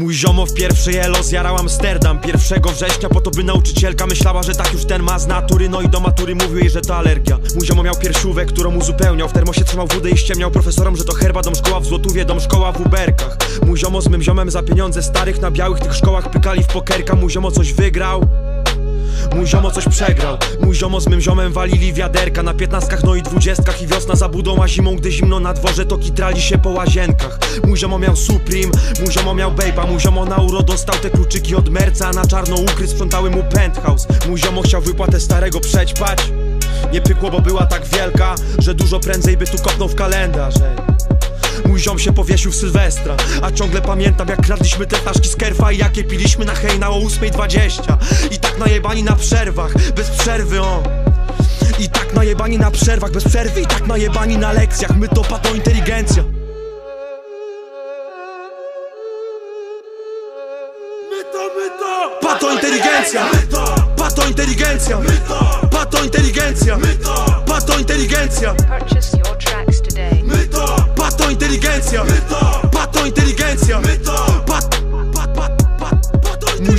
Mój ziomo w pierwszy elo zjarał Amsterdam. Pierwszego września po to by nauczycielka myślała, że tak już ten ma z natury. No i do matury mówił jej, że to alergia. Mój ziomo miał piersiówę, którą uzupełniał. W termosie trzymał wódę i ściemniał profesorom, że to herba Dom szkoła w Złotówie, dom szkoła w Uberkach. Mój ziomo z mym ziomem za pieniądze starych Na białych tych szkołach pykali w pokerka. Mój ziomo coś wygrał Mój ziomo coś przegrał. Mój ziomo z mym ziomem walili wiaderka Na piętnastkach, no i dwudziestkach I wiosna za budą, a zimą, gdy zimno na dworze To kitrali się po łazienkach. Mój ziomo miał Supreme, mój ziomo miał Bape'a. Mój ziomo na uro dostał te kluczyki od Merca A na czarno ukry sprzątały mu penthouse. Mój ziomo chciał wypłatę starego przećpać. Nie pykło, bo była tak wielka Że dużo prędzej by tu kopnął w kalendarz ej. Mój ziom się powiesił w Sylwestra A ciągle pamiętam jak kradliśmy te flaszki z kerfa I jakie piliśmy na hejna o 8.20 I najebani na przerwach, bez przerwy o I tak najebani na przerwach, bez przerwy I tak najebani na lekcjach, my to pato inteligencja My to, my to! Pato inteligencja! My to! Pato inteligencja! My to! Pato inteligencja! My to! Pato inteligencja! Purchase your tracks today. My to! Pato inteligencja! My to! Pato inteligencja! My to!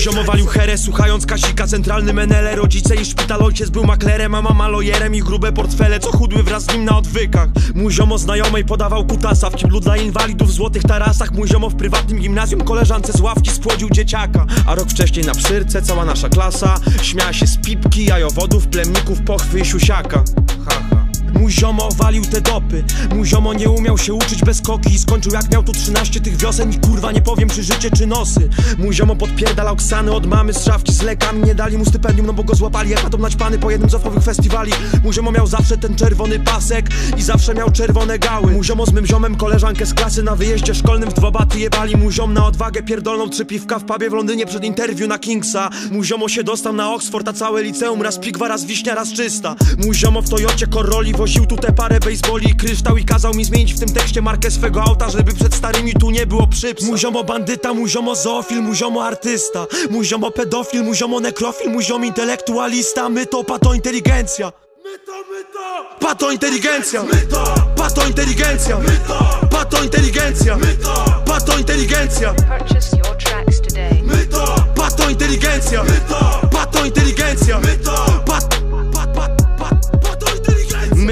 Pat, Mój ziomo walił herę, słuchając Kasika. Centralny menele, rodzice i szpital Ojciec był maklerem, mama lojerem I grube portfele, co chudły wraz z nim na odwykach. Mój ziomo znajomej podawał kutasa W kiblu dla inwalidów w złotych tarasach. Mój ziomo w prywatnym gimnazjum koleżance z ławki spłodził dzieciaka. A rok wcześniej na psyrce cała nasza klasa Śmiała się z pipki, jajowodów, plemników, pochwy i siusiaka. Ha. Mój ziomo walił te dopy. Mój ziomo nie umiał się uczyć bez koki skończył jak miał tu 13 tych wiosen I kurwa nie powiem czy życie czy nosy. Mój ziomo podpierdalał ksany od mamy z szafki z lekami. Nie dali mu stypendium no bo go złapali jak atom naćpany po jednym z ofowych festiwali. Mój ziomo miał zawsze ten czerwony pasek I zawsze miał czerwone gały. Mój ziomo z mym ziomem koleżankę z klasy Na wyjeździe szkolnym w dwa baty jebali. Mój ziom na odwagę pierdolną trzy piwka w pubie w Londynie przed interwiu na Kingsa. Mój ziomo się dostał na Oxford a całe liceum Raz pigwa, raz wiśnia, raz czysta. Mój ziomo w Toyocie Corolli woził tu te parę baseboli i kryształ I kazał mi zmienić w tym tekście markę swego auta Żeby przed starymi tu nie było przyps Mój ziomo bandyta, mój ziomo zoofil, mój ziomo artysta Mój ziomo pedofil, mój ziomo nekrofil, mój ziomo intelektualista My to pato inteligencja My to, my to! Pato inteligencja My to! Pato inteligencja My to! Pato inteligencja My to! Pato inteligencja Purchase your tracks today. My to! Pato inteligencja My to! Pato inteligencja My to!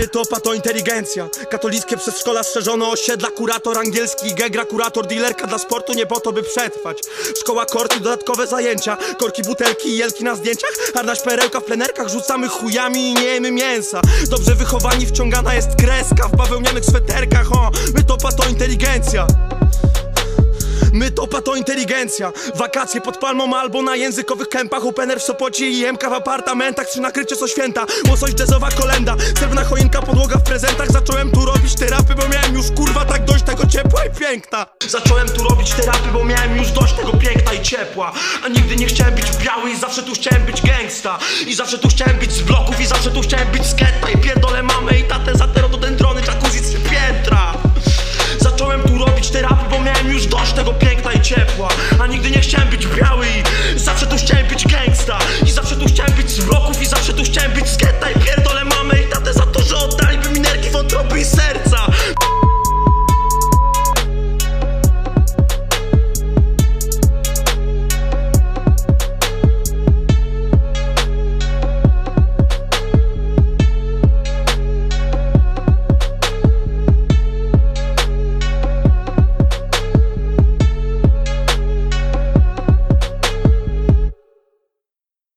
My to inteligencja. Katolickie przez szkola strzeżono osiedla Kurator angielski, gegra, kurator, dealerka Dla sportu nie po to by przetrwać. Szkoła korty, dodatkowe zajęcia. Korki, butelki jelki na zdjęciach. Harnaś perełka w plenerkach. Rzucamy chujami i nie jemy mięsa. Dobrze wychowani wciągana jest kreska. W bawełnianych sweterkach O, my to pato inteligencja My to pato inteligencja. Wakacje pod palmą albo na językowych kępach. Opener w Sopocie i MK w apartamentach. Czy nakrycie co święta, łosoś jazzowa kolenda. Srebrna choinka, podłoga w prezentach. Zacząłem tu robić terapy, bo miałem już kurwa tak dość tego ciepła i piękna. Zacząłem tu robić terapy, bo miałem już dość tego piękna i ciepła. A nigdy nie chciałem być biały i zawsze tu chciałem być gangsta I zawsze tu chciałem być z bloków i zawsze tu chciałem być z getta. I pierdolę mamę i tatę za te rododendrony, jacuzzi